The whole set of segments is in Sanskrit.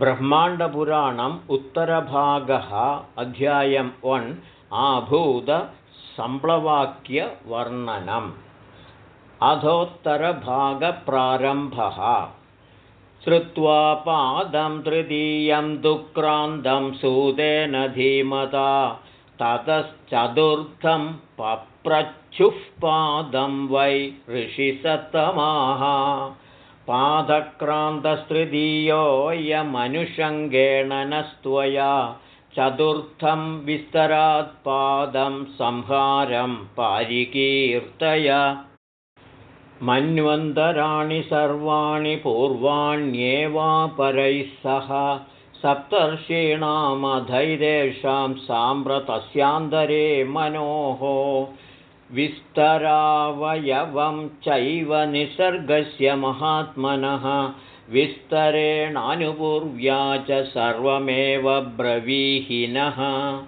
ब्रह्माण्डपुराणम् उत्तरभागः अध्यायं वन् आभूतसम्प्लवाक्यवर्णनम् अधोत्तरभागप्रारम्भः। श्रुत्वा पादं तृतीयं दुक्रान्तं सूदेन धीमता ततश्चतुर्थं पप्रच्छुः पादं वै ऋषिसत्तमाः पादक्रान्तस्तृतीयोऽयमनुषङ्गेण न स्त्वया चतुर्थं विस्तरात्पादं संहारं पारिकीर्तय। मन्वन्तराणि सर्वाणि पूर्वाण्येवापरैः सह सप्तर्षीणामधैरेषां साम्प्रतस्यान्तरे मनोः विस्तरावयवं चैव निसर्गस्य महात्मनः। विस्तरेणानुपूर्व्या च सर्वमेव ब्रवीहिनः।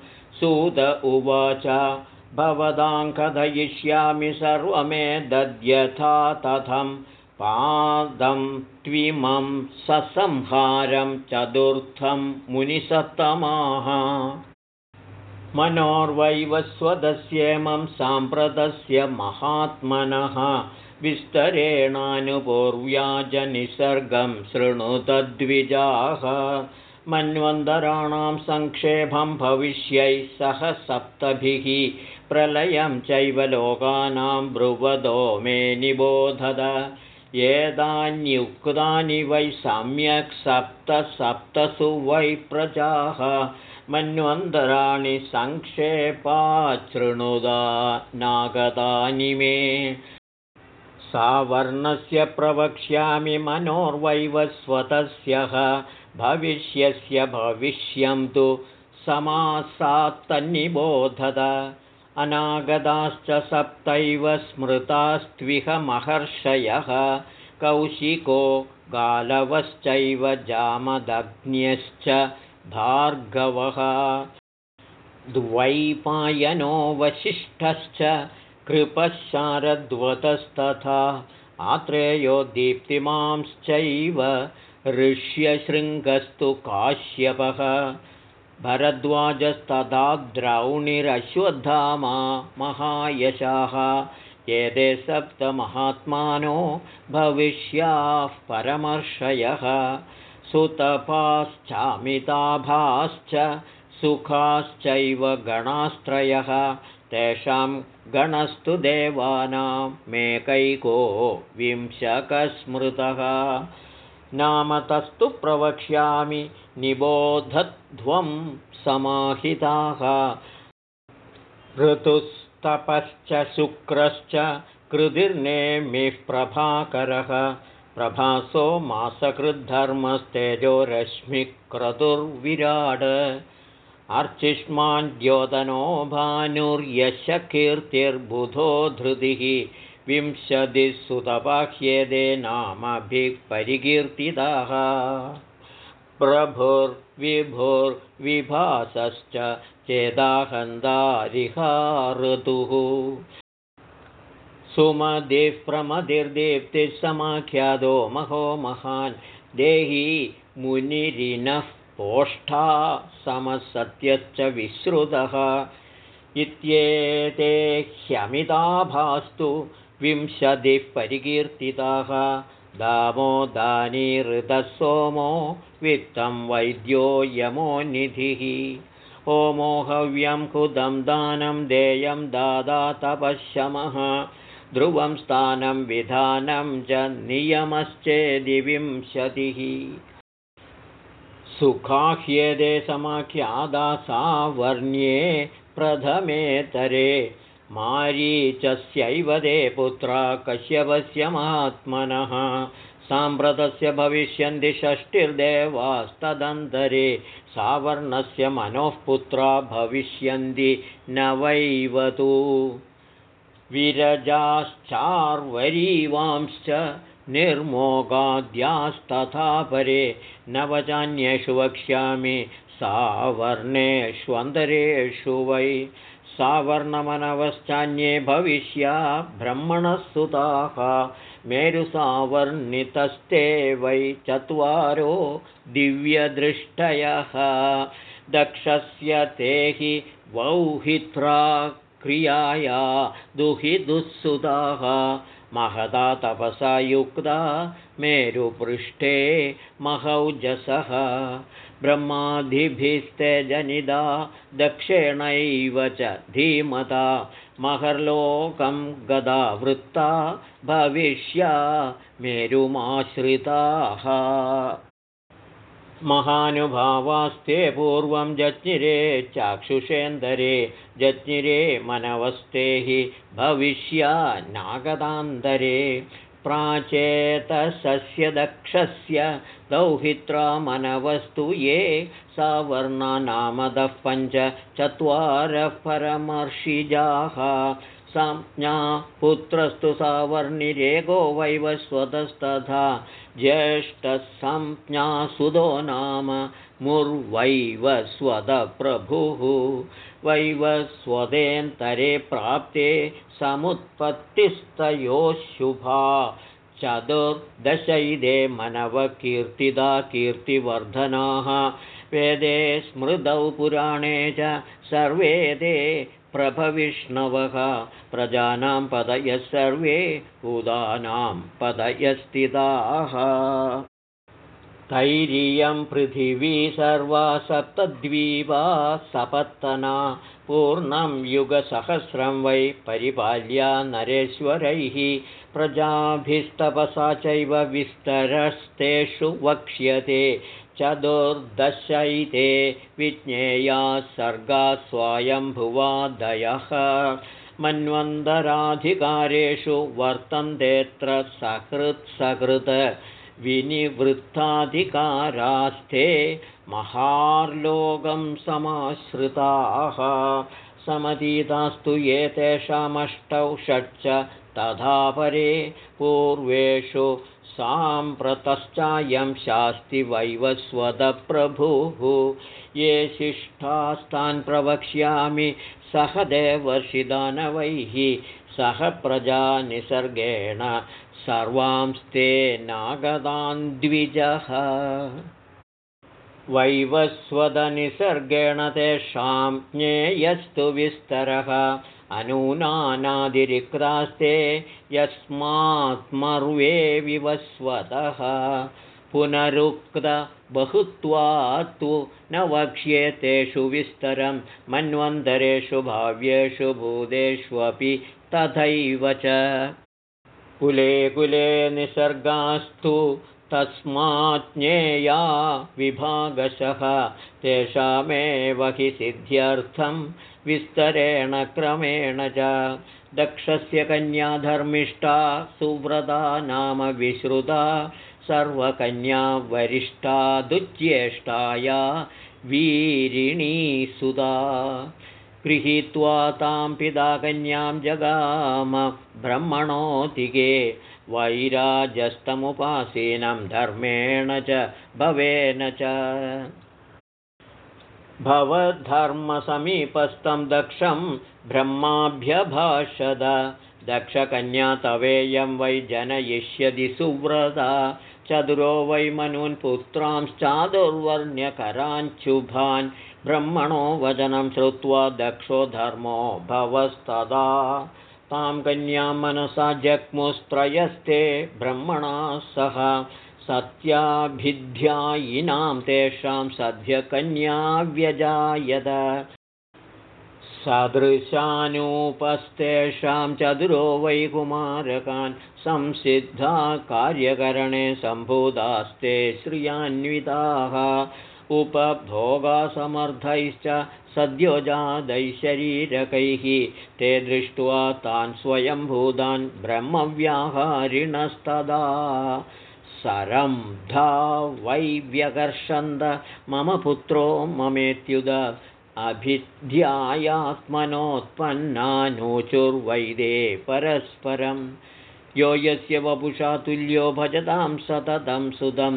सूत उवाच भवदां कथयिष्यामि सर्वमेतद्यथा तथं। पादं त्विमं ससंहारं चतुर्थं मुनिसत्तमाः मनोर्वैवस्वदस्येमं साम्प्रतस्य महात्मनः। विस्तरेणानुपूर्व्याजनिसर्गं शृणुतद्विजाः। मन्वन्तराणां सङ्क्षेपं भविष्यै सह सप्तभिः। प्रलयं चैव लोकानां ब्रुवदो मे निबोधद। एतान्युक्तानि वै सम्यक् सप्त सप्तसु वै प्रजाः मन्वन्तराणि सङ्क्षेपाच्छृणुदा नागतानि मे। सावर्णस्य प्रवक्ष्यामि मनोर्वैवस्वतस्यः भविष्यस्य भविष्यं तु समासात्तन्निबोधत। अनागताश्च सप्तैव स्मृतास्त्विह महर्षयः कौशिको गालवश्चैव जामदग्न्यश्च भार्गवः। द्वैपायनो वसिष्ठश्च कृपशारद्वतस्तथा आत्रेयो दीप्तिमांश्चैव ऋष्यशृङ्गस्तु काश्यपः। भरद्वाजस्तथा द्रौणिरश्वत्थामा महायशाः। एते सप्तमहात्मानो भविष्याः परमर्षयः सुतपाश्चामिताभाश्च सुखाश्चैव गणास्त्रयः तेषां गणस्तु देवानां मेकैको विंशकस्मृतः। नामतस्तु प्रवक्ष्यामि निबोधध्वं समाहिताः। ऋतुस्तपश्च शुक्रश्च कृतिर्नेमिः प्रभाकरः प्रभासो मासकृद्धर्मस्तेजोरश्मिक्रतुर्विराड द्योतनो भानुर्यशकीर्तिर्बुधो धृतिः। विंशतिसुतबाह्येदे नामभिः परिकीर्तिताः प्रभुर्विभुर्विभासश्च चेदाहन्दारिहा ऋतुः सुमदिः प्रमदिर्दीप्तिः समाख्यादो महो महान्। देही मुनिरिनः पोष्ठा समसत्यश्च विश्रुतः इत्येते ह्यमिताभास्तु विंशतिः परिकीर्तिताः। दामो दानीहृतः सोमो वित्तं वैद्यो यमो निधिः। ओमो हव्यं कुदं दानं देयं दादा तपशमः ध्रुवं स्थानं विधानं च नियमश्चेदिविंशतिः। सुखाह्येदे समाख्यादा सावर्ण्ये प्रथमेतरे मारीचस्यैव दे पुत्रा कश्यपस्य महात्मनः। साम्प्रतस्य भविष्यन्ति षष्टिर्देवास्तदन्तरे। सावर्णस्य मनोः पुत्रा भविष्यन्ति नवैवतु विरजाश्चार्वरीवांश्च निर्मोगाद्यास्तथा परे नवचान्येषु वक्ष्यामि सावर्णेष्वन्तरेषु वै। सावर्णमनवश्चान्ये भविष्या ब्रह्मणः सुताः मेरुसावर्णितस्ते वै चत्वारो दिव्यदृष्टयः। दक्षस्य ते हि वौहित्रा क्रियाया दुहिदुःसुताः महदा तपसा युक्ता मेरुपृष्ठे महौजसः। ब्रह्मादिभिस्ते जनिदा दक्षिणैव च धीमता। महर्लोकं गदा वृत्ता भविष्या मेरुमाश्रिताः महानुभावास्ते पूर्वं जज्ञिरे चाक्षुषेन्दरे जज्ञिरे मनवस्ते हि भविष्या नागदान्तरे। प्राचेतसस्य दक्षस्य दौहित्रा मनवस्तु ये सावर्णानामदः पञ्च चत्वारः परमर्षिजाः संज्ञा पुत्रस्तु सावर्णिरेगो वैवस्वतस्तथा ज्येष्ठः संज्ञासुदो नाम मुर्वैवस्वदप्रभुः वैवस्वदेन्तरे प्राप्ते समुत्पत्तिस्तयोः शुभा चतुर्दशैदे मनवकीर्तिदा कीर्तिवर्धनाः। वेदे स्मृतौ पुराणे च सर्वे ते प्रभविष्णवः प्रजानां पदयः सर्वे उदानां पदयस्थिताः तैरियं पृथिवी सर्वा सप्तद्वीपा सपत्तना पूर्णं युगसहस्रं वै परिपाल्या नरेश्वरैः। प्रजाभिस्तपसा चैव विस्तरस्तेषु वक्ष्यते चतुर्दशैते विज्ञेया सर्गा स्वायम्भुवादयः मन्वन्तराधिकारेषु वर्तन्तेऽत्र सकृत्सकृत् विनिवृत्ताधिकारास्ते महार्लोकं समाश्रिताः। समतीतास्तु एतेषामष्टौ षट् तथा परे पूर्वेषु साम्प्रतश्चायं शास्ति वैवस्वतप्रभुः ये शिष्ठास्तान् प्रवक्ष्यामि सह देवर्षिदानवैः सह प्रजानिसर्गेण सर्वांस्ते नागदान्द्विजः वैवस्वदनिसर्गेण तेषां ज्ञेयस्तु विस्तरः अनूनानादिरिक्तास्ते यस्मात्मर्वे विवस्वतः। पुनरुक्तबहुत्वात्तु न वक्ष्ये तेषु विस्तरं मन्वन्तरेषु भाव्येषु भूतेष्वपि तथैव च। कुले कुले निसर्गास्तु तस्माज्ञेया विभागशः। तेषामेव हि सिद्ध्यर्थं विस्तरेण क्रमेण च। दक्षस्य कन्या धर्मिष्ठा सुव्रता नाम विश्रुता। सर्वकन्या वरिष्ठा दुज्येष्ठाया वीरिणी सुधा। गृहीत्वा तां पिता कन्यां जगाम ब्रह्मणोतिके वैराजस्तमुपासीनं धर्मेण च भवेन च। भवधर्मसमीपस्थं दक्षं ब्रह्माभ्यभाषद। दक्षकन्या तवेयं वै जनयिष्यति सुव्रता। चतुरो वै मनून् पुत्रांश्चादुर्वर्ण्यकराञ्चुभान् ब्रह्मणो वचनं श्रुत्वा दक्षो धर्मो भवस्तदा तां कन्यां मनसा जग्मुस्त्रयस्ते ब्रह्मणा सह सत्याभिध्यायिनां तेषां सद्यकन्या व्यजायत। सदृशानूपस्तेषां चतुरो वैकुमारकान् संसिद्धा कार्यकरणे सम्भूतास्ते श्रियान्विताः। उपभोगासमर्थैश्च सद्योजादैशरीरकैः ते दृष्ट्वा तान् स्वयंभूतान् ब्रह्मव्याहारिणस्तदा। सरं वै व्यकर्षन्द मम पुत्रो ममेत्युद अभिध्यायात्मनोत्पन्नानोचुर्वैदे परस्परं यो यस्य वपुषा तुल्यो भजतां सततं सुतं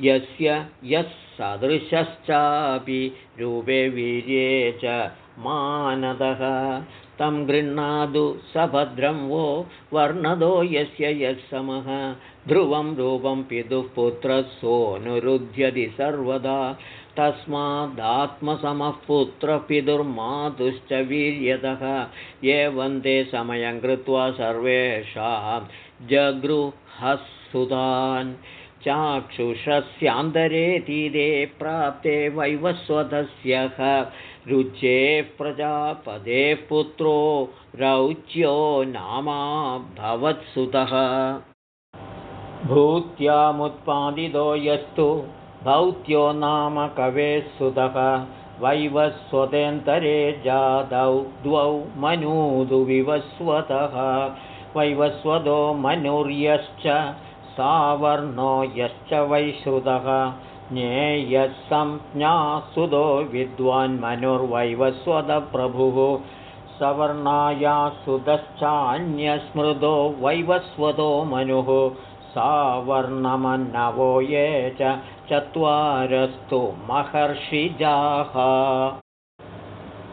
यस्य यः सदृशश्चापि रूपे वीर्ये च मानदः। तं गृह्णादु सभद्रं वो वर्णदो यस्य यः समः। ध्रुवं रूपं पितुः पुत्रः सोऽनुरुध्यति सर्वदा। तस्मादात्मसमः पुत्रपितुर्मातुश्च वीर्यतः। एवं ते समयं कृत्वा सर्वेषां चाक्षुषस्यान्तरे तीरे प्राप्ते वैवस्वतस्यः रुचेः प्रजापदेः पुत्रो रौच्यो नामा भवत्सुतः। भूत्यामुत्पादितो यस्तु भौत्यो नाम कवेः सुतः। वैवस्वतेन्तरे जातौ द्वौ मनूदु विवस्वतः वैवस्वतो मनुर्यश्च सावर्णो यश्च वैश्रुतः। ज्ञेयः संज्ञासुतो विद्वान्मनुर्वैवस्वतप्रभुः सवर्णाया सुतश्चान्यस्मृतो वैवस्वतो मनुः। सावर्णमन्नवो ये च चत्वारस्तु महर्षिजाः।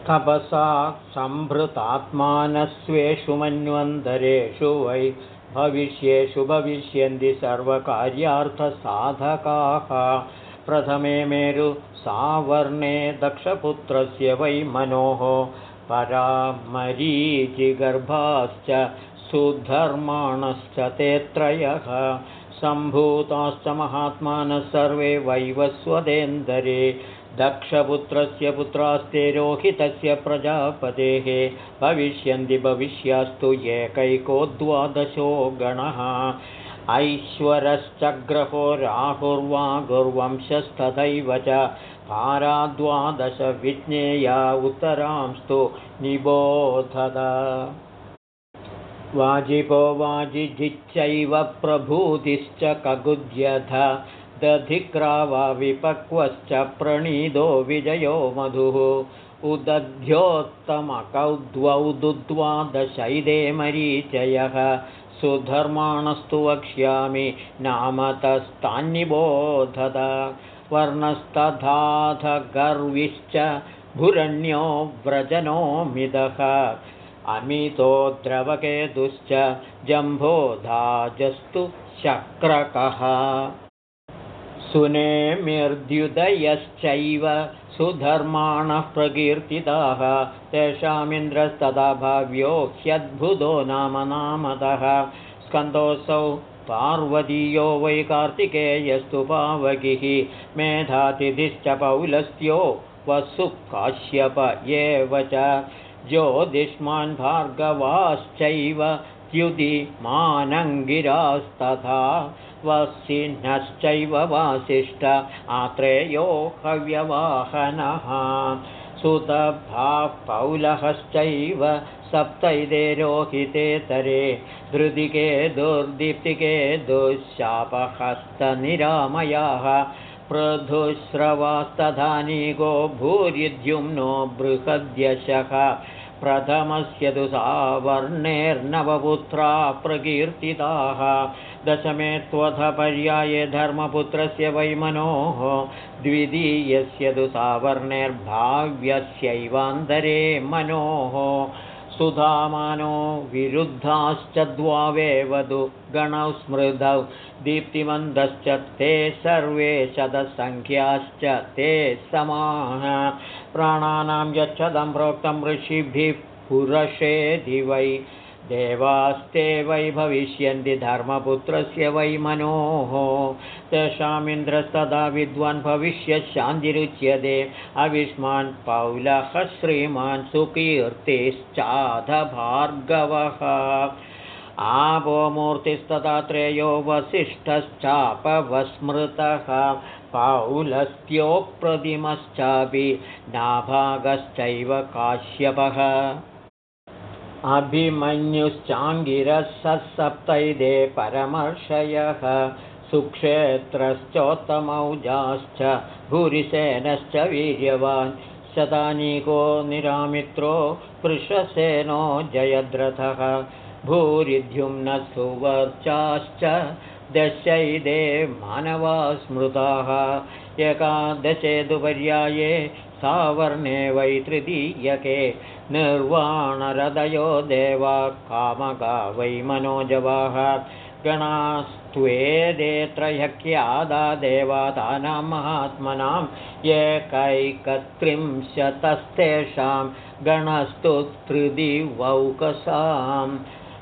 तपसा सम्भृतात्मानस्वेषु मन्वन्तरेषु वै भविष्येषु भविष्यन्ति सर्वकार्यार्थसाधकाः। प्रथमे मेरु सावर्णे दक्षपुत्रस्य वै मनोः। परामरीचिगर्भाश्च सुधर्माणश्च ते त्रयः। सम्भूताश्च महात्मानः सर्वे वैवस्वदेन्दरे दक्षपुत्रस्य पुत्रास्ते रोहितस्य प्रजापतेः भविष्यन्ति भविष्यास्तु एकैको द्वादशो गणः। ऐश्वरश्चग्रहो राहुर्वा गुर्वंशस्तथैव च पाराद्वादशविज्ञेया उत्तरांस्तु निबोधत। वाजिपो वाजिजिच्चैव प्रभूतिश्च कगुध्यथ दधिक्रावाविपक्वश्च प्रणीदो विजयो मधुः। उदध्योत्तमकौ द्वौ दुद्वादशैदे मरीचयः सुधर्माणस्तु वक्ष्यामि नामतस्तान्निबोधत। वर्णस्तथाथ गर्विश्च भुरण्यो व्रजनो मिदः अमितो द्रवकेतुश्च जम्भोधाजस्तु शक्रकः सुनेमिर्द्युदयश्चैव सुधर्माणः प्रकीर्तिताः। तेषामिन्द्रस्तदा भाव्यो ह्यद्भुतो नाम नामतः। स्कन्दोऽसौ पार्वतीयो वै कार्तिकेयस्तु पावकिः मेधातिथिश्च पौलस्त्यो वसुः काश्यप एव च। ज्योतिष्मान् भार्गवाश्चैव द्युतिमानङ्गिरास्तथा वसिनश्चैव वासिष्ठ आत्रेयो हव्यवाहनः सुतभाः पौलहश्चैव सप्तैदे रोहितेतरे धृतिके दुर्दीप्तिके दुःशापहस्तनिरामयाः पृथुश्रवास्तधानीको भूरिद्युम्नो बृहद्यशः प्रथमस्य तु सावर्णेर्नवपुत्रा प्रकीर्तिताः। दशमे त्वथपर्याये धर्मपुत्रस्य वैमनोः। द्वितीयस्य तु सावर्णेर्भाव्यस्यैवान्तरे मनोः सुधामानो विरुद्धाश्च द्वावेवधु गणौ स्मृतौ दीप्तिमन्दश्च ते सर्वे शतसङ्ख्याश्च ते समाः। प्राणानां यच्छदं प्रोक्तं ऋषिभिः पुरषेधि वै देवास्ते वै भविष्यन्ति धर्मपुत्रस्य वै मनोः। तेषामिन्द्रस्तदा विद्वान् भविष्यशान्तिरुच्यते अविष्मान् पौलः श्रीमान् सुकीर्तिश्चाध भार्गवः आपो त्रेयो वसिष्ठश्चापवस्मृतः। पौलस्त्योप्रतिमश्चापि नाभागश्चैव काश्यपः अभिमन्युश्चाङ्गिरसप्तैदे परमर्षयः सुक्षेत्रश्चोत्तमौजाश्च भूरिसेनश्च वीर्यवान् शतानीको निरामित्रो वृषसेनो जयद्रथः भूरिद्युम्नसुवर्चाश्च दशैदे मानवा स्मृताः एकादशेदुपर्याये सावर्णे वै तृतीयके निर्वाणरदयो देवा कामका वै मनोजवाः गणास्त्वेदेत्रह्यादा देवातानां महात्मनां। एकैकत्रिंशतस्तेषां गणस्तु त्रिदिवौकसाम्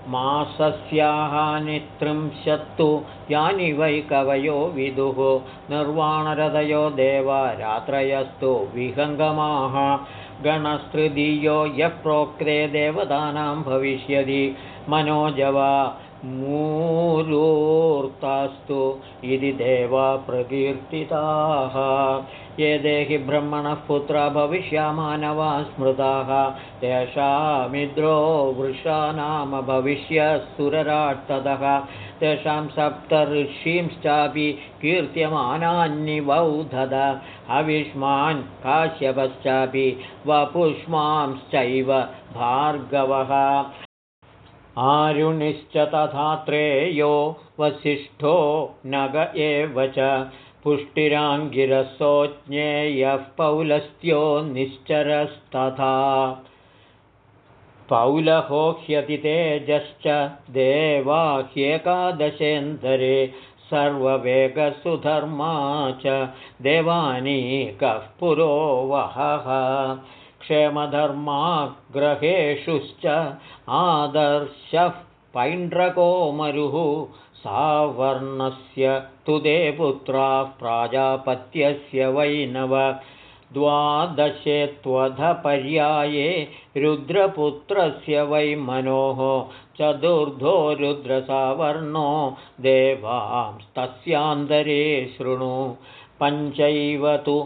मासस्याहानि त्रिंशत्तु यानि वै कवयो विदुः। निर्वाणरदयो देवा रात्रयस्तु विहङ्गमाः। गणस्तृदीयो यः प्रोक्ते देवतानां भविष्यति। मनोजवा मूरूर्तास्तु इति देवा प्रकीर्तिताः। ये देहि ब्रह्मणः पुत्रा भविष्यामानवा स्मृताः तेषामिद्रो वृषा नाम भविष्यसुरराट्ततः तेषां सप्तऋषींश्चापि कीर्त्यमानान्निबौधद। हविष्मान् काश्यपश्चापि वपुष्मांश्चैव भार्गवः आरुणिश्च तथात्रेयो वसिष्ठो नग एव च। पुष्टिराङ्गिरसोज्ञेयः पौलस्त्यो निश्चरस्तथा। पौलहोह्यति तेजश्च देवाह्येकादशेन्दरे सर्ववेगसुधर्मा च देवानीकः पुरोवहः क्षेमधर्माग्रहेषुश्च आदर्शः पैण्ड्रकोमरुः सावर्णस्य तु ते पुत्राः प्राजापत्यस्य वैनव द्वादशे त्वधपर्याये रुद्रपुत्रस्य वै मनोः चतुर्धो रुद्रसावर्णो देवांस्तस्यान्तरे शृणु पञ्चैव तु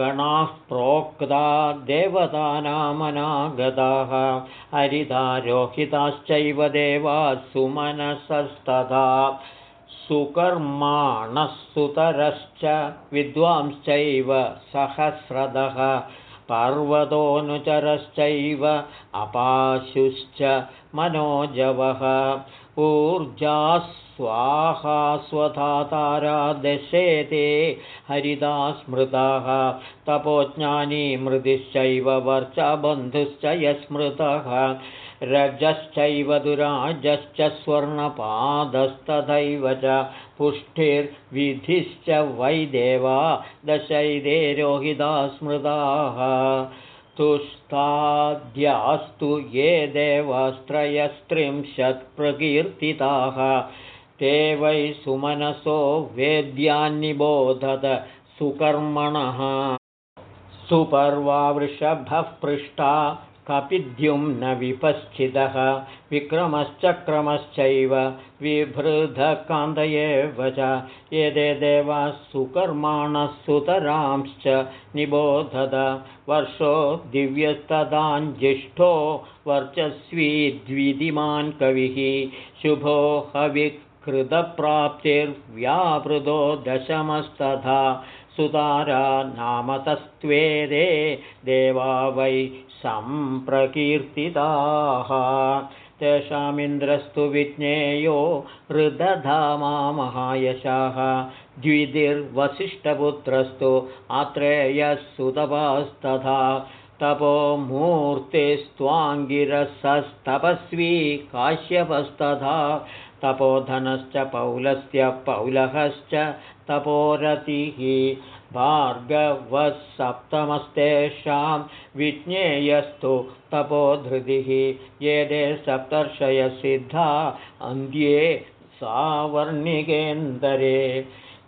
गणाः प्रोक्ता देवतानामनागताः। हरितारोहिताश्चैव देवाः सुमनसस्तथा। सुकर्माणः सुतरश्च विद्वांश्चैव सहस्रदः। पर्वतोऽनुचरश्चैव अपाशुश्च मनोजवः ऊर्जास्वाहा स्वधातारा दशेते हरिदा स्मृताः तपोज्ञानी मृदिश्चैव वर्चबन्धुश्च यस्मृतः रजश्चैव दुराजश्च स्वर्णपादस्तथैव च पुष्टिर्विधिश्च वै देवा दशैदे रोहिता स्मृताः तुष्टाद्यास्तु ये देवास्त्रयस्त्रिंशत्प्रकीर्तिताः ते वै सुमनसो वेद्यान्निबोधत सुकर्मणः। सुपर्वा वृषभः पृष्टा कपिद्युं न विपश्चितः विक्रमश्चक्रमश्चैव विभृधकान्तयेव च। एते देवाः सुकर्माणः सुतरांश्च निबोधत। वर्षो दिव्यस्तदाञ्जिष्ठो वर्चस्वी द्विधिमान् कविः। शुभो हविकृतप्राप्तिर्व्यापृतो दशमस्तथा सुतारा नामतस्त्वेदे देवा वै सम्प्रकीर्तिताः। तेषामिन्द्रस्तु विज्ञेयो हृदधामा महायशाः। द्विधिर्वसिष्ठपुत्रस्तु आत्रेयः तपो मूर्तिस्त्वाङ्गिरसस्तपस्वी काश्यपस्तथा तपोधनश्च पौलस्य पौलहश्च तपोरतिः भार्गवः सप्तमस्तेषां विज्ञेयस्तु तपोधृतिः ये दे सप्तर्षयसिद्धा अन्ध्ये सावर्णिकेन्दरे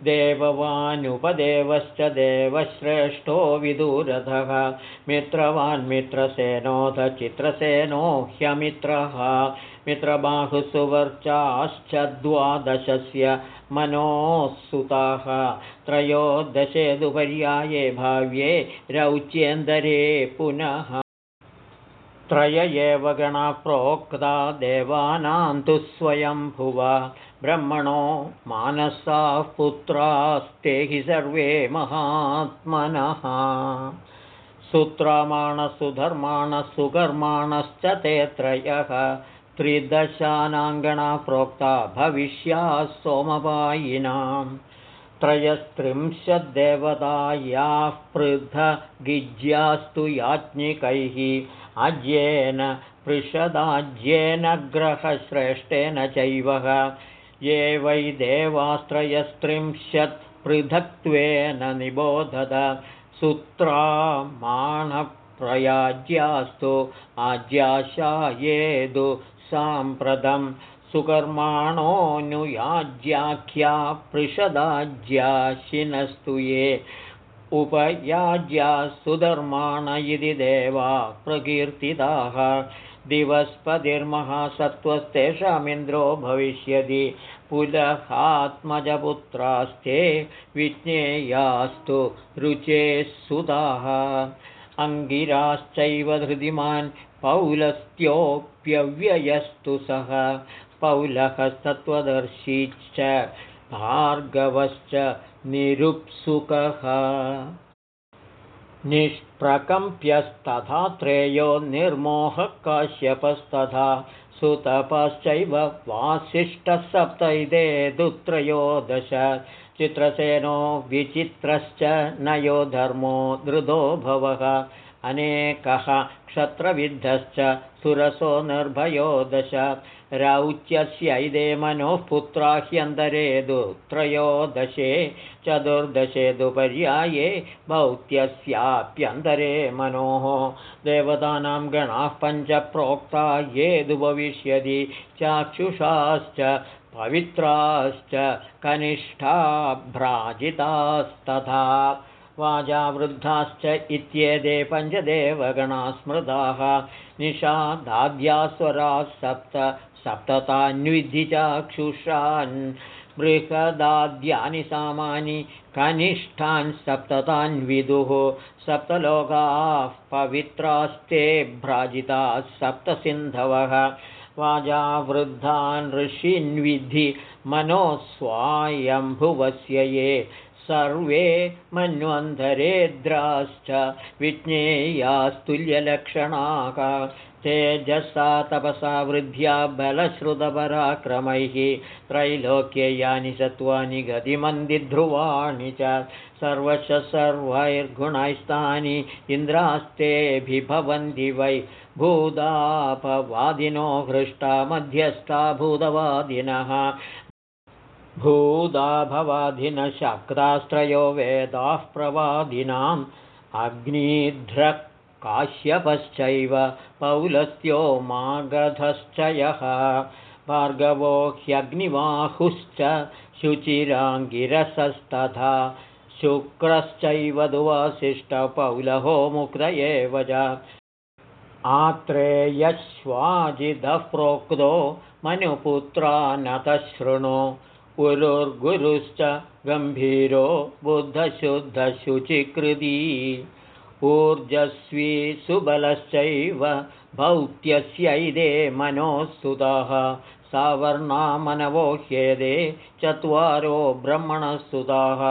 देववानुपदेवश्च देवश्रेष्ठो विदुरथः मित्रवान् मित्रसेनोऽथ चित्रसेनो ह्यमित्रः। मित्रबाहुसुवर्चाश्च द्वादशस्य मनोःसुताः त्रयोदशेदुपर्याये भाव्ये रौच्येन्दरे पुनः। त्रय एव गणा प्रोक्ता देवानां तु स्वयंभुव ब्रह्मणो मानसाः पुत्रास्ते हि सर्वे महात्मनः। सुत्रामाणसुधर्माणः सुकर्माणश्च ते त्रयः। त्रिदशानाङ्गणा प्रोक्ता भविष्या सोमवायिनां त्रयस्त्रिंशद्देवतायाः पृथगिज्यास्तु याज्ञिकैः। अज्येन पृषदाज्येन ग्रहश्रेष्ठेन चैव ये वै देवास्त्रयस्त्रिंशत् पृथक्त्वेन निबोधत। सुत्रामाणप्रयाज्यास्तु आज्याशायेदु साम्प्रतं। सुकर्माणोऽनुयाज्याख्या पृषदाज्याशिनस्तु ये। उपयाज्या सुधर्माण इति देवा प्रकीर्तिताः दिवस्पतिर्महासत्त्वस्तेषामिन्द्रो भविष्यति। पुलहात्मजपुत्रास्ते विज्ञेयास्तु रुचेः सुताः अङ्गिराश्चैव धृतिमान् पौलस्त्योऽप्यव्ययस्तु सः। पौलहस्तत्त्वदर्शीश्च भार्गवश्च निरुप्सुकः निष्प्रकम्प्यस्तथा त्रेयो निर्मोहः काश्यपस्तथा सुतपश्चैव वासिष्ठसप्तैदे दुत्रयोदश चित्रसेनो विचित्रश्च नयो धर्मो धृतो भवः अनेकः क्षत्रविद्धश्च सुरसो निर्भयो दश। रौच्यस्यैदे मनोः पुत्रा ह्यन्तरे त्रयोदशे चतुर्दशे दुपर्याये भौत्यस्याप्यन्तरे मनोः। देवतानां गणाः पञ्च प्रोक्ता ये दु भविष्यति चाक्षुषाश्च पवित्राश्च कनिष्ठाभ्राजितास्तथा वाजावृद्धाश्च इत्येते पञ्चदेवगणा स्मृताः निषादाद्यास्वराः सप्त सप्ततान्विधि चाक्षुषान्। बृहदाद्यानि सामानि कनिष्ठान् सप्ततान्विदुः। सप्तलोकाः पवित्रास्ते भ्राजिताः सप्तसिन्धवः। वाजावृद्धान् ऋषीन्विधि मनोस्वायम्भुवस्य ये सर्वे मन्वन्धरेद्राश्च विज्ञेयास्तुल्यलक्षणाः। तेजसा तपसा वृद्ध्या बलश्रुतपराक्रमैः त्रैलोक्ये यानि सत्त्वानि गतिमन्दिध्रुवाणि च सर्वश सर्वैर्गुणैस्तानि इन्द्रास्तेऽभिभवन्ति वै भूदापवादिनो हृष्टा मध्यस्था भूतवादिनः भूदाभवाधिनशक्रास्त्रयो वेदाः प्रवादिनाम् अग्निध्रकाश्यपश्चैव पौलस्त्यो मागधश्च यः भार्गवो ह्यग्निवाहुश्च शुचिराङ्गिरसस्तथा शुक्रश्चैव दुवासिष्ठपौलहो मुक्त एव च आत्रेयश्वाजिदः प्रोक्तो मनुपुत्रा नतशृणु उरुर्गुरुश्च गम्भीरो बुद्धशुद्धशुचिकृती। ऊर्जस्वी सुबलश्चैव भौत्यस्यैदे मनोस्तुतः सावर्णामनवो ह्येदे चत्वारो ब्रह्मणस्तुताः।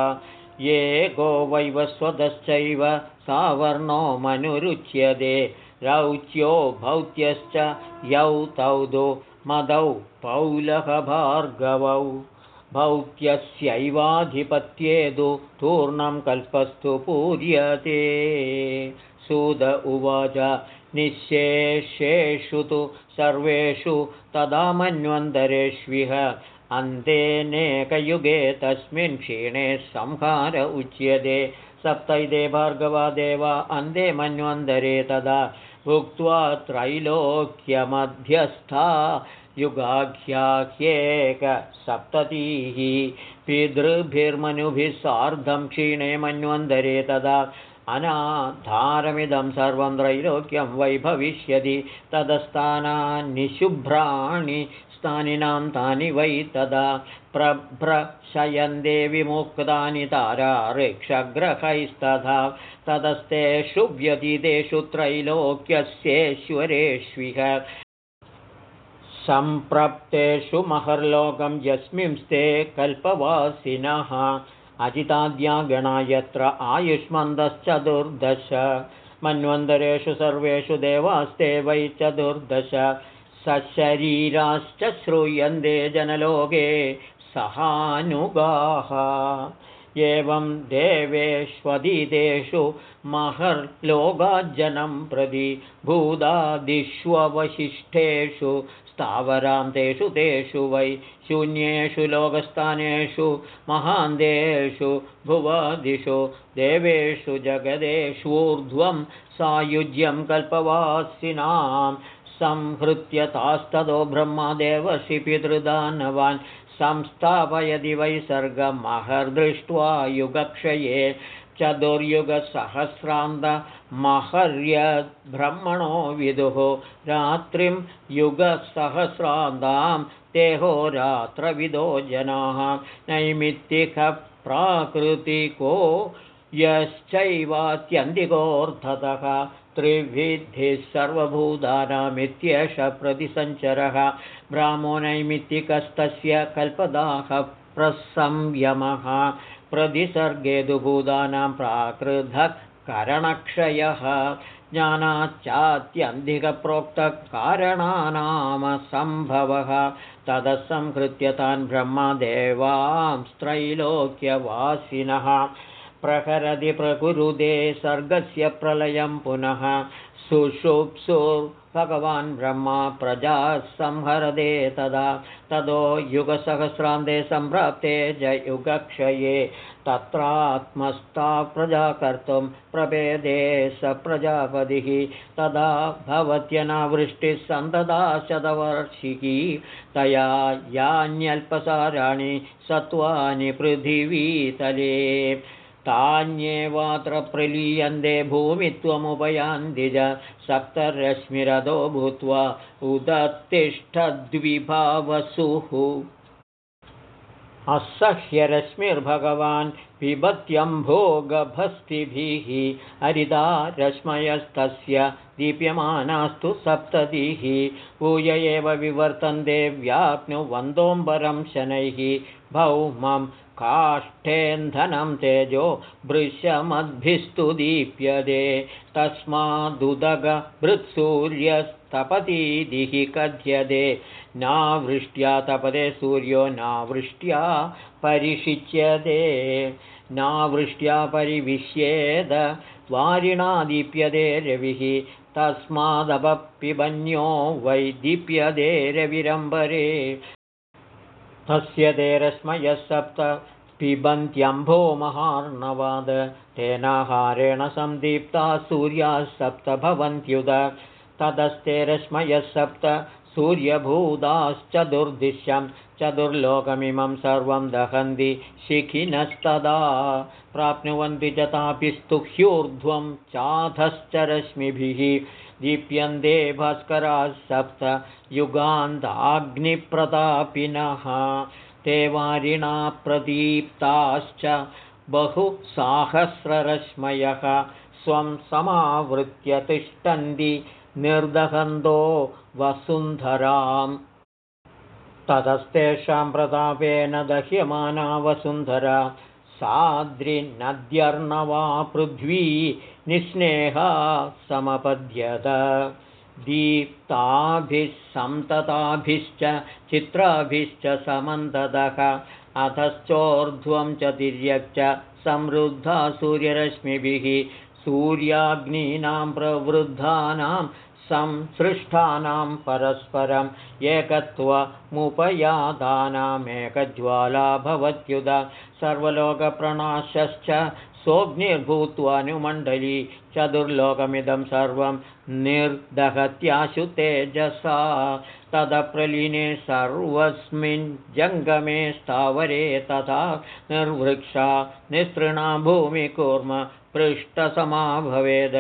ये गो वैवस्वतश्चैव सावर्णो मनुरुच्यते। रौच्यो भौत्यश्च यौ तौ मदौ पौलहभार्गवौ भौत्यस्यैवाधिपत्येदु तूर्णं कल्पस्तु पूर्यते सुद उवाच निःशेषेषु तु सर्वेषु तदा मन्वन्तरेष्विह अन्तेनेकयुगे तस्मिन् क्षीणे संहार उच्यते। सप्तैदे भार्गवादेवा अन्ते मन्वन्तरे तदा भुक्त्वा त्रैलोक्यमध्यस्था युगाख्याह्येकसप्ततिः पितृभिर्मनुभिः सार्धं क्षीणे मन्वन्तरे तदा अनाधारमिदं सर्वं त्रैलोक्यं वै भविष्यति तदस्थानान्निशुभ्राणि स्थानिनां तानि वै तदा प्रभ्रशयन्ते विमुक्तानि ताराऋक्षग्रहैस्तथा ततस्तेषु व्यतीतेषु त्रैलोक्यस्येश्वरेष्विह सम्प्रप्तेषु महर्लोकं यस्मिंस्ते कल्पवासिनः। अजिताद्या गणा यत्र आयुष्मन्दश्चतुर्दश। मन्वन्तरेषु सर्वेषु देवास्ते वै चतुर्दश। सशरीराश्च श्रूयन्ते जनलोके सहानुगाः। एवं देवेष्वदितेषु महर्लोगाज्जनं प्रति भूदादिष्ववशिष्ठेषु स्थावरां तेषु तेषु वै शून्येषु लोकस्थानेषु महान्तेषु भुवादिषु देवेषु जगदेष्वूर्ध्वं सायुज्यं कल्पवासिनां संहृत्यतास्ततो ब्रह्मदेवसि पितृदानवान् संस्थापयदि वै सर्गमहर्दृष्ट्वा युगक्षये चतुर्युगसहस्रान्तमहर्यब्रह्मणो विदुः। रात्रिं युगसहस्रान्तां देहो रात्रविदो जनाः। नैमित्तिकप्राकृतिको यश्चैवात्यन्तिकोऽर्थतः। त्रिविधिः सर्वभूतानामित्येष प्रतिसञ्चरः। ब्राह्मो नैमित्तिकस्तस्य कल्पदाः प्रसंयमः प्रतिसर्गे तु भूतानां प्राकृधः करणक्षयः। ज्ञानाच्चात्यन्तिकप्रोक्तकारणानामसम्भवः ततः संहृत्य तान् ब्रह्मदेवांस्त्रैलोक्यवासिनः प्रहरति प्रकुरुदे सर्गस्य प्रलयं पुनः सुषुप्सुर्भगवान् ब्रह्मा प्रजाः संहरदे तदा ततो युगसहस्रान्ते सम्प्राप्ते जयुगक्षये तत्रात्मस्था प्रजा कर्तुं प्रभेदे स प्रजापतिः। तदा भवत्यनावृष्टिः सन्तदा शतवर्षिकी तया यान्यल्पसाराणि सत्त्वानि पृथिवीतले तान्येवात्र प्रलीयन्ते भूमित्वमुपयान्ति च सप्तरश्मिरथो भूत्वा उदत्तिष्ठद्विभावसुः। असह्यरश्मिर्भगवान् पिबत्यम्भोगभस्तिभिः हरिदा रश्मयस्तस्य दीप्यमानास्तु सप्ततिः। पूय एव विवर्तन्ते व्याप्नुवन्दोम्बरं शनैः। भौमं काष्ठेन्धनं तेजो भृशमद्भिस्तु दीप्यते तस्मादुदगभृत्सूर्यस्तपतीदिः कथ्यते नावृष्ट्या तपदे सूर्यो नावृष्ट्या परिषिच्यते नावृष्ट्या परिविश्येद वारिणा दीप्यते रविः तस्मादपपिबन्यो वै दीप्यते रविरम्बरे तस्य ते रश्मयः सप्त पिबन्त्यम्भो महार्णवाद। तेनाहारेण सन्दीप्ता सूर्याः सप्त भवन्त्युद। ततस्ते रश्मयः सप्त सूर्यभूताश्चतुर्दिश्यं चतुर्लोकमिमं सर्वं दहन्ति शिखिनस्तदा। प्राप्नुवन्ति च ताभिस्तु ह्यूर्ध्वं चाधश्च रश्मिभिः दीप्यन्ते भास्कराः सप्त युगान्ताग्निप्रतापिनः ते वारिणा प्रदीप्ताश्च बहुसाहस्ररश्मयः स्वं समावृत्य तिष्ठन्ति निर्दहन्तो वसुन्धराम्। ततस्तेषां प्रतापेन दह्यमाना वसुन्धरा साद्रिनद्यर्णवा पृथ्वी निःस्नेहा समपद्यत। दीप्ताभिः सन्तताभिश्च चित्राभिश्च समन्ततः अधश्चोर्ध्वं च तिर्यक् समृद्धा सूर्यरश्मिभिः सूर्याग्नीनां प्रवृद्धानां संसृष्टानां परस्परम् एकत्वमुपयातानामेकज्वाला भवत्युद सर्वलोकप्रणाशश्च सोऽग्निर्भूत्वानुमण्डली चतुर्लोकमिदं सर्वं निर्दहत्याशु तेजसा तदप्रलीने सर्वस्मिन् जङ्गमे स्थावरे तथा निर्वृक्षा निस्तृणा भूमिकूर्म पृष्ठसमा भवेद्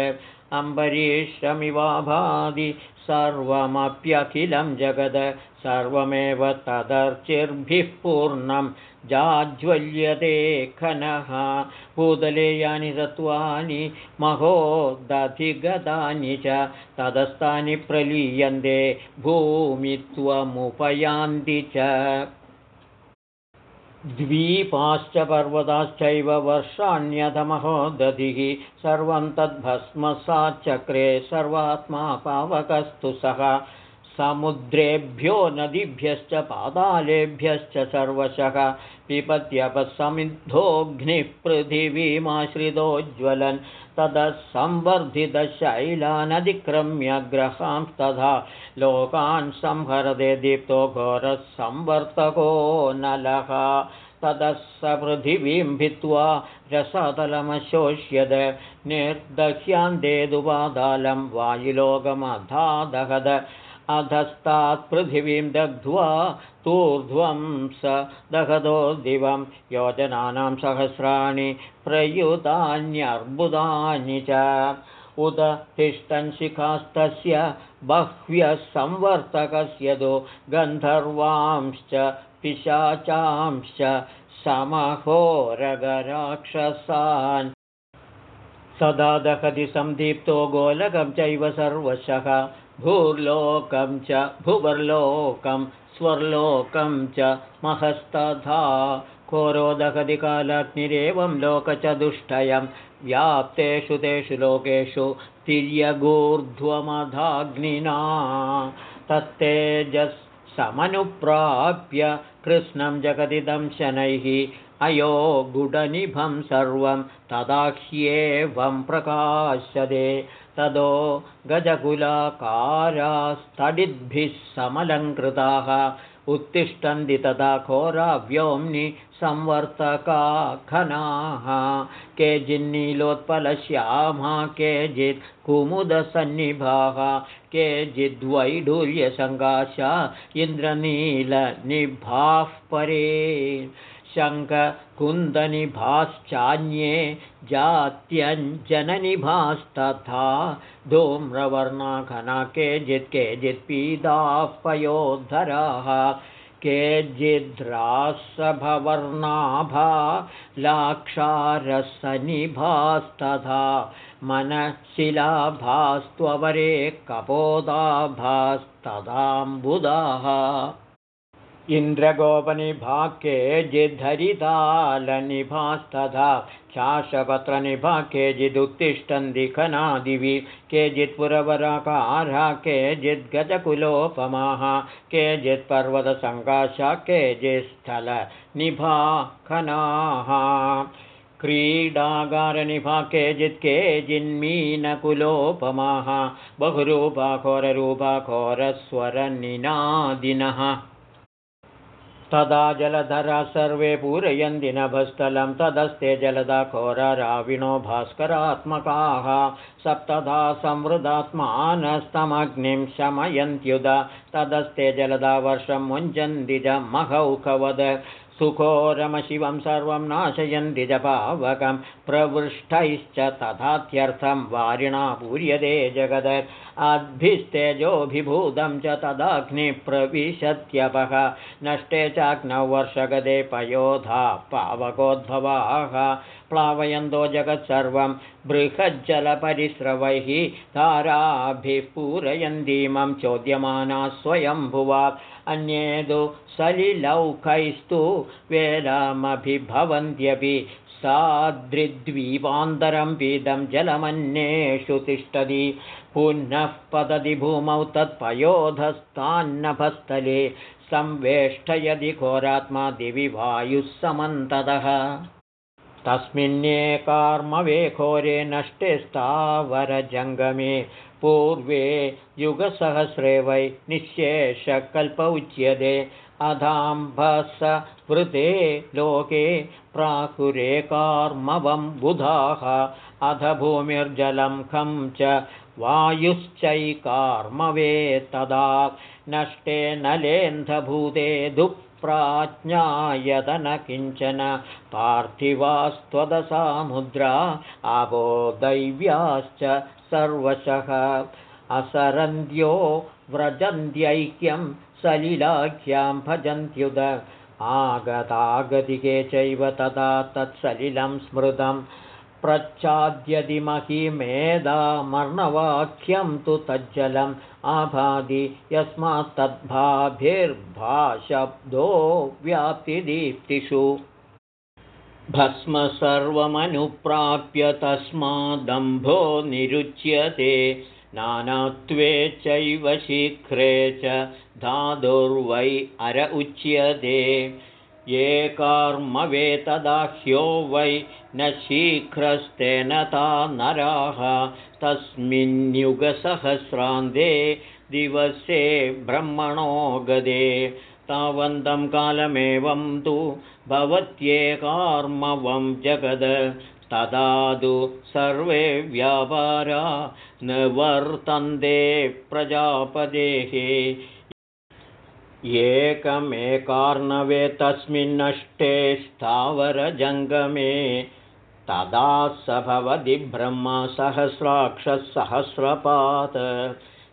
अम्बरीषमिवाभादि सर्वमप्यखिलं जगद सर्वमेव तदर्चिर्भिः पूर्णं जाज्वल्यते खनः। भूतले यानि तत्त्वानि महोदधिगतानि च तदस्तानि प्रलीयन्ते भूमित्वमुपयान्ति च द्वीपाश्च पर्वताश्चैव वर्षाण्यधमहो दधिः सर्वं तद्भस्मसाच्चक्रे सर्वात्मा पावकस्तु सः। समुद्रेभ्यो नदीभ्यश्च पादालेभ्यश्च सर्वशः पिपत्यपसमिद्धोऽग्निः पृथिवीमाश्रितोज्ज्वलन् ततः संवर्धितशैलानधिक्रम्य ग्रहांस्तथा लोकान् संहरदे दीप्तो घोरः संवर्तको नलः। ततः स पृथिवीं भित्त्वा रसतलमशोष्यद निर्दह्यान्देदुपादालं वायुलोकमधादहद अधस्तात् पृथिवीं दग्ध्वा तूर्ध्वं स दहदो दिवं योजनानां सहस्राणि प्रयुतान्यर्बुदानि च। उत तिष्ठन् शिखास्तस्य बह्व्यः संवर्तकस्य तु गन्धर्वांश्च पिशाचांश्च समहोरगराक्षसान्। सदा दहति सन्दीप्तो गोलकं चैव सर्वशः भूर्लोकं च भुवर्लोकं स्वर्लोकं च महस्तथा। कोरोदहदिकालाग्निरेवं लोकचतुष्टयं व्याप्तेषु तेषु लोकेषु तिर्यगूर्ध्वमधाग्निना। तत्तेजस्समनुप्राप्य कृष्णं जगदिदं शनैः अयो गुडनिभं सर्वं तदा ह्येवं प्रकाशते तदो गजकुलाकारास्तडिद्भिः समलङ्कृताः। उत्तिष्ठन्ति तथा घोराव्योम्नि संवर्तका खनाः केचिन्नीलोत्पलश्यामा केचित् कुमुदसन्निभाः केचिद्वैढूर्यसङ्काशा इन्द्रनीलनिभाः परे शङ्खकुन्दनिभाश्चान्ये जात्यञ्जननिभास्तथा धूम्रवर्णाघना केचित् केचित्पीदाः पयोद्धराः केचिद्रासभवर्णाभा लाक्षारसनिभास्तथा मनशिलाभास्त्ववरे कपोदाभास्तदाम्बुदाः इन्द्रगोपनिभाके जिद्धरितालनिभास्तथा चाषपत्रनिभा केचिदुत्तिष्ठन्ति खनादिवि केचित्पुरवराकारा केचिद्गजकुलोपमाः केचित्पर्वतसङ्काशा केचित्स्थलनिभा खनाः क्रीडागारनिभा केचित् केचिन्मीनकुलोपमाः बहुरूपा घोररूपा घोरस्वरनिनादिनः तदा जलधरा सर्वे पूरयन्ति नभस्थलं तदस्ते जलदा घोरराविणो भास्करात्मकाः। सप्तधा संवृदात्मानस्तमग्निं शमयन्त्युद तदस्ते जलदा वर्षं मुञ्जन्ति च महौखवद सुखोरमशिवं सर्वं नाशयन्ति च पावकं प्रवृष्टैश्च तथात्यर्थं वारिणा पूर्यते जगद अद्भिस्तेजोऽभिभूतं च तदाग्निप्रविशत्यपः नष्टे चाग्नौ वर्षगदे पयोधा पावकोद्भवाः प्लावयन्तो जगत्सर्वं बृहज्जलपरिस्रवैः धाराभिः पूरयन्तीमं चोद्यमाना स्वयंभुवा अन्ये तु सलिलौकैस्तु वेलामभिभवन्त्यपि साद्रिद्वीपान्तरं पीदं जलमन्येषु तिष्ठति। पुनः पतति भूमौ तत्पयोधस्तान्नभस्थले संवेष्टयदि घोरात्मा दिवि वायुः समन्ततः तस्मिन्नेकार्मवे घोरे नष्टे स्थावरजङ्गमे पूर्वे युगसहस्रे वै निःशेषकल्प उच्यते अधाम्भस वृते लोके प्राकुरेकार्मवं बुधाः। अध भूमिर्जलं खं च वायुश्चैकार्मवे तदा। नष्टे नलेन्धभूते दुःप्राज्ञायतन किञ्चन पार्थिवास्त्वदसामुद्रा आपो दैव्याश्च सर्वशः। असरन्ध्यो व्रजन्त्यैक्यं सलिलाख्यां भजन्त्युद। आगतागतिके चैव तदा तत्सलिलं स्मृतं। प्रच्छाद्यदिमहिमेधामर्णवाक्यं तु तज्जलम् आभादि यस्मात् तद्भाभिर्भाशब्दो व्याप्तिदीप्तिषु। भस्म सर्वमनुप्राप्य तस्मादम्भो निरुच्यते। नानात्वे चैव शीघ्रे च धातुर्वै अर उच्यते ये कर्मवेतदाह्यो वै न शीघ्रस्तेन ता नराः। तस्मिन्युगसहस्रान्ते दिवसे ब्रह्मणो गदे। तावन्तं कालमेवं तु भवत्येकार्मवं जगद। तदा तु सर्वे व्यापारा न वर्तन्ते प्रजापदेः एकमेकार्णवे तस्मिन्नष्टे स्थावरजङ्गमे तदा स भवति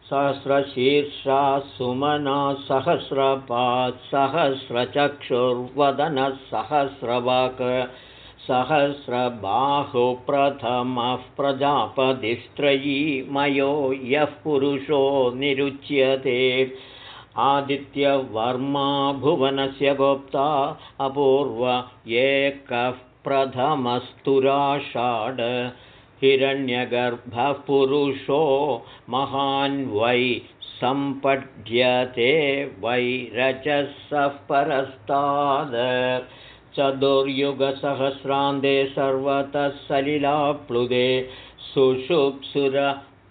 सहस्रशीर्षा सुमना सहस्रपात् सहस्रचक्षुर्वदनः सहस्रवाक् सहस्रबाहुप्रथमः प्रजापतिस्त्रयी मयो यः पुरुषो निरुच्यते आदित्यवर्मा भुवनस्य गोप्ता अपूर्व एकः प्रथमस्तुराषाढ हिरण्यगर्भः पुरुषो महान् वै सम्पद्यते वै रजसः परस्ताद। चतुर्युगसहस्रान्ते सर्वतः सलिलाप्लुदे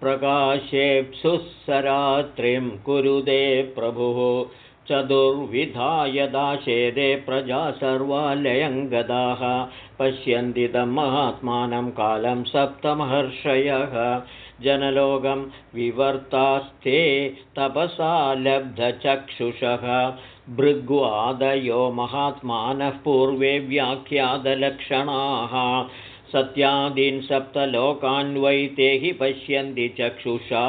सुषुप्सुरप्रकाशेप्सुःसरात्रिं कुरुदे प्रभुः चतुर्विधा यदा शेदे प्रजा सर्वालयङ्गदाः पश्यन्ति तं महात्मानं कालं सप्तमहर्षयः। जनलोकं विवर्तास्ते तपसा लब्धचक्षुषः भृग्वादयो महात्मानः पूर्वे व्याख्यातलक्षणाः सत्यादीन् सप्तलोकान्वैते हि पश्यन्ति चक्षुषा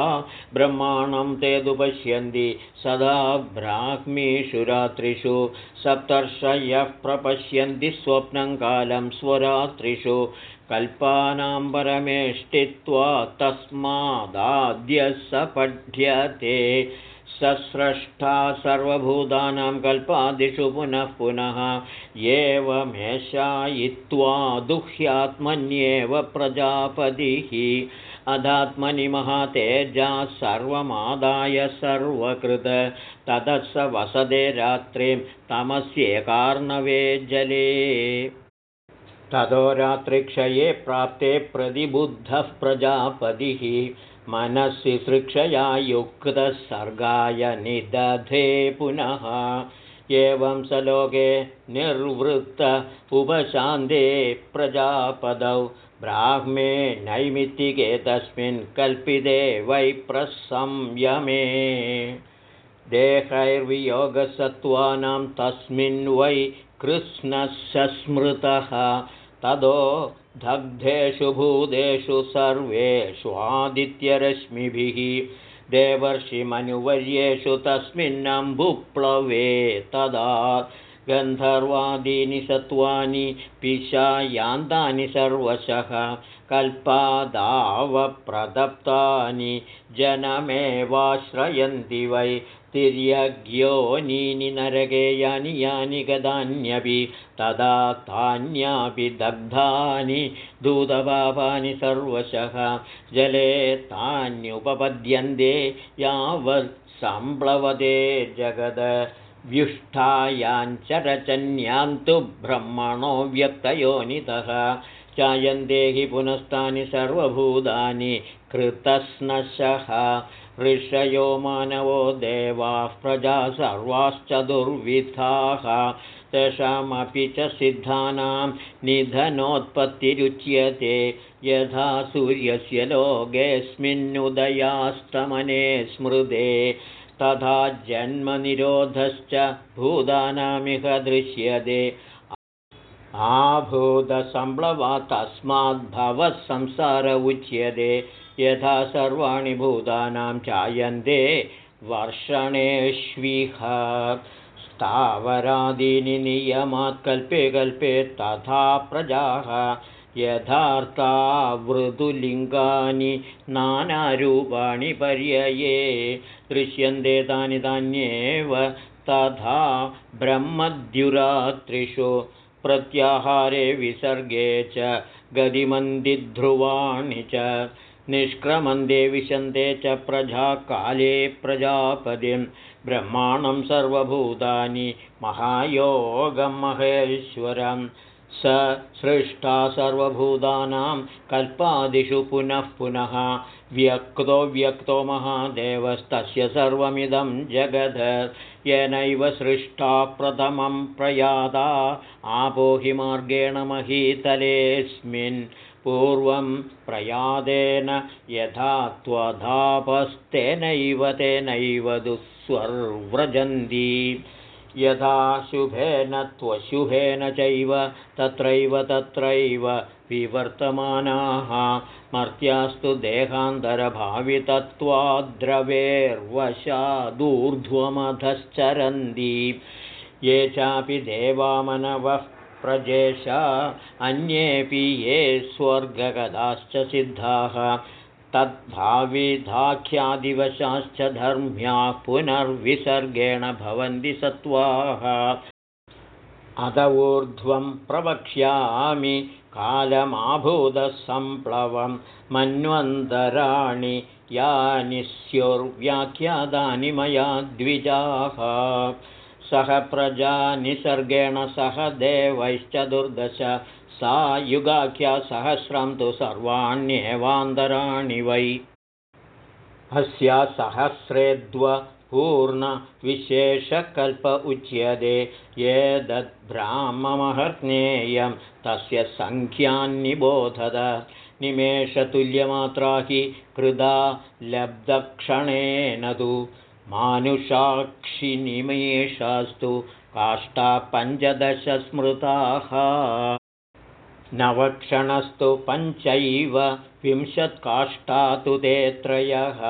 ब्रह्माणं ते तु पश्यन्ति सदा ब्राह्मीषु रात्रिषु सप्तर्षयः प्रपश्यन्ति स्वप्नं कालं स्वरात्रिषु कल्पानां परमेष्टित्वा तस्मादाद्य स पठ्यते सस्रष्टा सर्वभूतानां कल्पादिषु पुनः पुनः एवमेषायित्वा दुह्यात्मन्येव प्रजापतिः। अधात्मनि महातेजा सर्वमादाय सर्वकृत। ततः स वसदे रात्रिं तमस्येकार्णवे जले। ततो रात्रिक्षये प्राप्ते प्रतिबुद्धः प्रजापतिः मनसि सृक्षया युक्तः सर्गाय निदधे पुनः। एवं स लोके निर्वृत्त उपशान्ते प्रजापदौ। ब्राह्मे नैमित्तिके तस्मिन् कल्पिते वै प्रसंयमे। देहैर्वियोगसत्त्वानां तस्मिन् वै कृष्णः स्मृतः। तदो दग्धेषु भूतेषु सर्वेषु आदित्यरश्मिभिः देवर्षिमनुवर्येषु तस्मिन्नम्बुप्लवे तदा गन्धर्वादीनि सत्त्वानि पिशायान्तानि सर्वशः कल्पादावप्रदप्तानि जनमेवाश्रयन्ति वै तिर्यज्ञोनीनि नरके यानि यानि गदान्यपि तदा तान्यापि दग्धानि दूतपापानि सर्वशः जले तान्युपपद्यन्ते यावत् सम्प्लवते जगद व्युष्ठायाञ्चरचन्यां तु ब्रह्मणो व्यक्तयोनितः चायन्ते हि पुनस्तानि सर्वभूतानि। कृतस्नशः ऋषयो मानवो देवाः प्रजा सर्वाश्चतुर्विधाः तेषामपि च सिद्धानां निधनोत्पत्तिरुच्यते। यथा सूर्यस्य लोकेऽस्मिन्नुदयास्तमने स्मृते। तथा जन्मनिरोधश्च भूतानामिह दृश्यते आभूतसम्प्लवा तस्माद्भवः संसार उच्यते यथा सर्वाणि भूतानां चायन्ते वर्षणेष्विह। स्थावरादीनि नियमात् कल्पे कल्पे तथा प्रजाः। यथार्था वृदुलिङ्गानि नानारूपाणि पर्यये। दृश्यन्ते तानि तान्येव तथा ब्रह्मद्युरात्रिषु प्रत्याहारे विसर्गे च गदिमन्दिध्रुवाणि च निष्क्रमन्दे विशन्ते च प्रजाकाले प्रजापतिं ब्रह्माणं सर्वभूतानि महायोगं महेश्वरम् स सृष्टा सर्वभूतानां कल्पादिषु पुनः पुनः व्यक्तो व्यक्तो महादेवस्तस्य सर्वमिदं जगद येनैव सृष्टा प्रथमं प्रयाता आपोहि मार्गेण महीतलेऽस्मिन्। पूर्वं प्रयादेन यथा त्वधापस्तेनैव तेनैव दुःस्वर्व्रजन्ती। यथा शुभेन त्वशुभेन चैव तत्रैव तत्रैव विवर्तमानाः। मर्त्यास्तु देहान्तरभावितत्वाद्रवेर्वशादूर्ध्वमधश्चरन्ति। ये चापि देवामनवः प्रजेश अन्येऽपि ये स्वर्गगदाश्च सिद्धाः। तद्भाविधाख्यादिवशाश्च धर्म्याः पुनर्विसर्गेण भवन्ति सत्त्वाः अध ऊर्ध्वं प्रवक्ष्यामि कालमाभूतसम्प्लवं मन्वन्तराणि यानि स्युर्व्याख्यातानि मया द्विजाः। सह प्रजानिसर्गेण सह देवैश्चतुर्दश सा युगाख्या सहस्रं तु सर्वाण्येवान्तराणि वै। अस्या सहस्रेद्वपूर्णविशेषकल्प उच्यते ये दद्ब्राह्ममहर्ज्ञेयं तस्य सङ्ख्यान्निबोधत निमेषतुल्यमात्रा हि कृदा लब्धक्षणेन तु मानुषाक्षिनिमेषास्तु काष्ठा पञ्चदशस्मृताः नवक्षणस्तु पञ्चैव विंशत्काष्ठातु ते त्रयः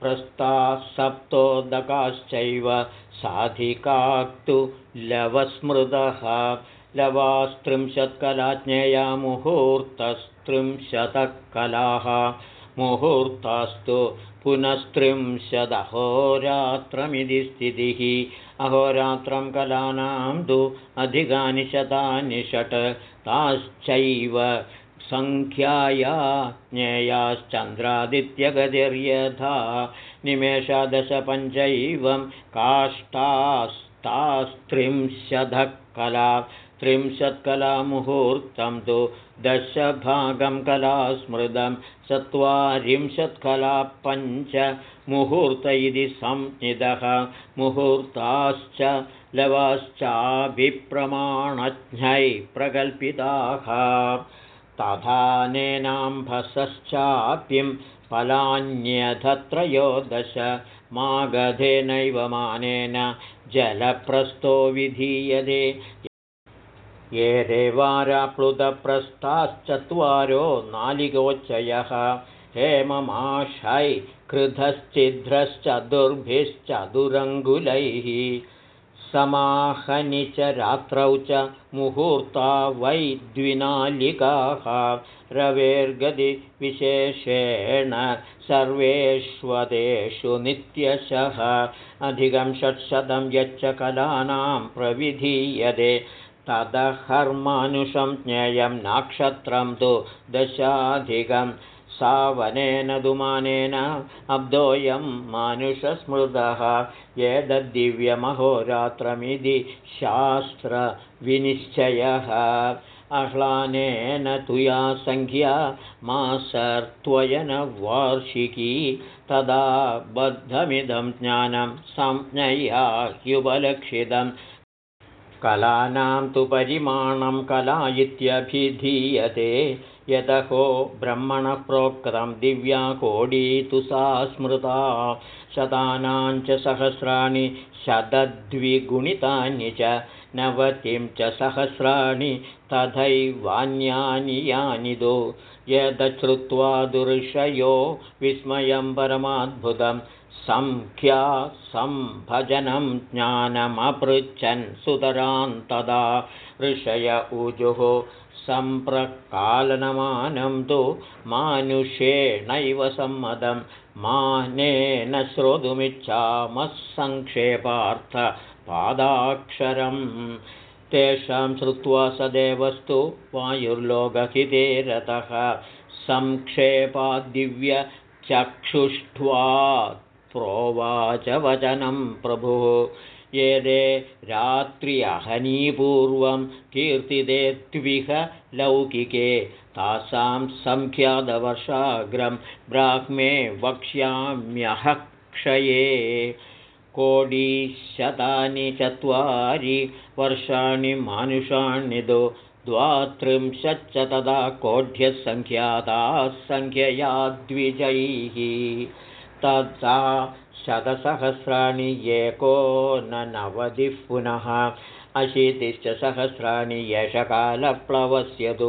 प्रस्ताः सप्तोदकाश्चैव साधिकाक्तु लवस्मृतः। लवास्त्रिंशत्कलाज्ञेया मुहूर्तस्त्रिंशतः कलाः मुहूर्तास्तु पुनस्त्रिंशदहोरात्रमिति स्थितिः। अहोरात्रं कलानां तु अधिकानि शतानि षट्। ताश्चैव सङ्ख्याया ज्ञेयाश्चन्द्रादित्यगतिर्यथा निमेषादशपञ्चैवं काष्ठास्तास्त्रिंशदः कला त्रिंशत्कलामुहूर्तं तु दशभागं कलास्मृतं चत्वारिंशत्कला पञ्च मुहूर्त इति संज्ञितः मुहूर्ताश्च लवाश्चाभिप्रमाणज्ञै प्रकल्पिताः तथानेनाम्भसश्चाप्यं फलान्यधत्रयोदश मागधेनैव मानेन जलप्रस्थो विधीयते। ये रेवाराप्लुतप्रस्थाश्चत्वारो नालिगोच्चयः हेममाशै कृधश्चिध्रश्चतुर्भिश्चतुरङ्गुलैः समाहनि च रात्रौ च मुहूर्ता वै द्विनालिकाः रवेर्गदिविशेषेण सर्वेष्वदेषु नित्यशः। अधिकं षट्शतं यच्च कलानां प्रविधीयते। तदहर्मानुषं ज्ञेयं नाक्षत्रं तु दशाधिकं सावनेन दुमानेन अब्दोऽयं मानुषस्मृतः एतद्दिव्यमहोरात्रमिति शास्त्रविनिश्चयः। अह्लानेन तु या सङ्ख्या मासर्त्वयनवार्षिकी तदा बद्धमिदं ज्ञानं संज्ञया ह्युपलक्षितं कलानां तु परिमाणं कला इत्यभिधीयते यतहो ब्रह्मणः प्रोक्तं दिव्या कोडी तु सा स्मृता। शतानां च सहस्राणि शतद्विगुणितानि च नवतिं च सहस्राणि तथैवान्यानि यानि दो। यदश्रुत्वा दुर्षयो विस्मयं परमाद्भुतं सङ्ख्या सम्भजनं ज्ञानमपृच्छन् सुतरान् तदा ऋषय ऊजुः सम्प्रकालनमानं तु मानुषेणैव सम्मतं। मानेन श्रोतुमिच्छामः सङ्क्षेपार्थपादाक्षरम् तेषां श्रुत्वा स देवस्तु वायुर्लोकहिते रतः। संक्षेपाद्दिव्यचक्षुष्ट्वा प्रोवाच वचनं प्रभुः ये रात्र्यहनीपूर्वं कीर्तिते त्विह लौकिके तासां सङ्ख्यादवर्षाग्रं ब्राह्मे वक्ष्याम्यह क्षये कोटिशतानि चत्वारि वर्षाणि मानुषाणि दो द्वात्रिंशच्च तदा कोढ्यसङ्ख्याताः सङ्ख्यया द्विजैः तथा शतसहस्राणि एको न नवतिः पुनः अशीतिश्च सहस्राणि एष कालप्लवस्य तु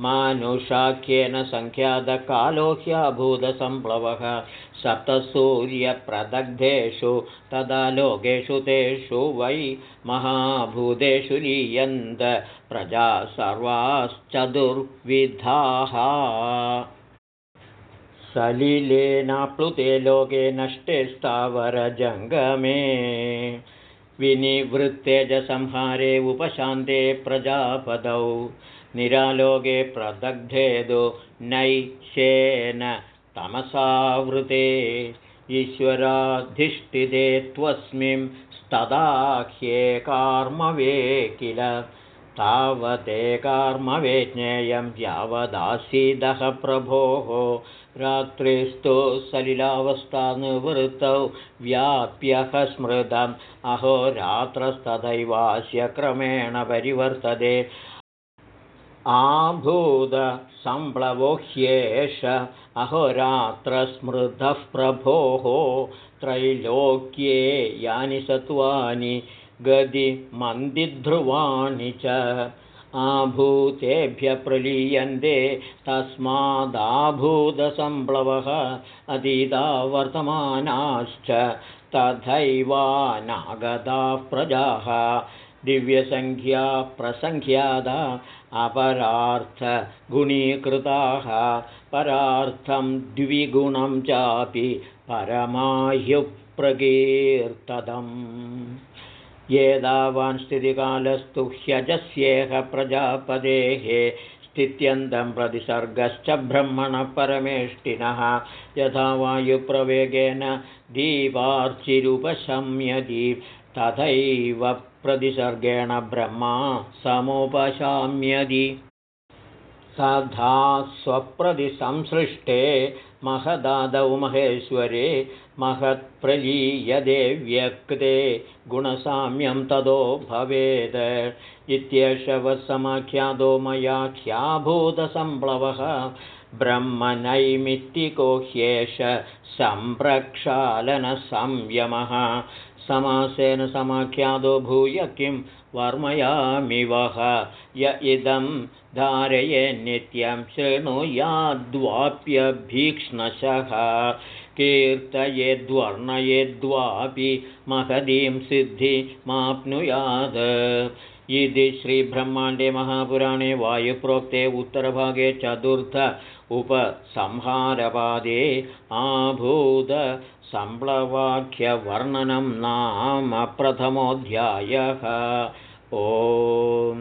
मानुषाख्येन सङ्ख्यातकालो ह्यभूतसम्प्लवः सप्तसूर्यप्रदग्धेषु तदा लोकेषु तेषु वै महाभूतेषु लीयन्त। प्रजा सर्वाश्चतुर्विधाः सलिलेनाप्लुते लोके नष्टे स्थावरजङ्गमे विनिवृत्तेजसंहारे उपशान्ते प्रजापदौ। निरालोके प्रदग्धेदो नैशेन तमसावृते। ईश्वराधिष्ठिते त्वस्मिं स्तदाह्ये कार्मवे किल। तावते कार्मवे ज्ञेयं यावदासीदः प्रभोः रात्रिस्तु सलिलावस्थानुवृत्तौ व्याप्यः स्मृतम्। अहोरात्रस्तथैवास्य क्रमेण परिवर्तते। आभूतसम्प्लवो ह्येष अहोरात्रस्मृतः प्रभोः त्रैलोक्ये यानि सत्त्वानि गदिमन्दिध्रुवाणि च आभूतेभ्य प्रलीयन्ते तस्मादाभूतसम्प्लवः अतीता वर्तमानाश्च तथैवानागताः प्रजाः। दिव्यसङ्ख्या प्रसङ्ख्यादा अपरार्थगुणीकृताः। परार्थं द्विगुणं चापि परमाह्युप्रकीर्तदम् येदावान् स्थितिकालस्तु ह्यजस्येह प्रजापदेः स्थित्यन्तं प्रतिसर्गश्च ब्रह्मणः परमेष्टिनः यथा वायुप्रवेगेन दीपार्चिरुपशम्यति तथैव प्रतिसर्गेण ब्रह्मा समुपशाम्यति। तथा स्वप्रतिसंसृष्टे महदादौ महेश्वरे महत्प्रलीयदे व्यक्ते गुणसाम्यं ततो भवेत् इत्येषवसमाख्यातो मया ख्याभूतसम्प्लवः ब्रह्मनैमित्तिको ह्येष सम्प्रक्षालनसंयमः समासेन समाख्यातो भूय किं वर्मयामिवः? य इदं धारये नित्यं शृणुयाद्वाप्यभीक्ष्णशः कीर्तयेद्वर्णयेद्वापि महदीं सिद्धिमाप्नुयात् इति श्रीब्रह्माण्डे महापुराणे वायुप्रोक्ते उत्तरभागे चतुर्थ उपसंहारपादे आभूतसम्प्लवाख्यवर्णनं नाम प्रथमोऽध्यायः। ओ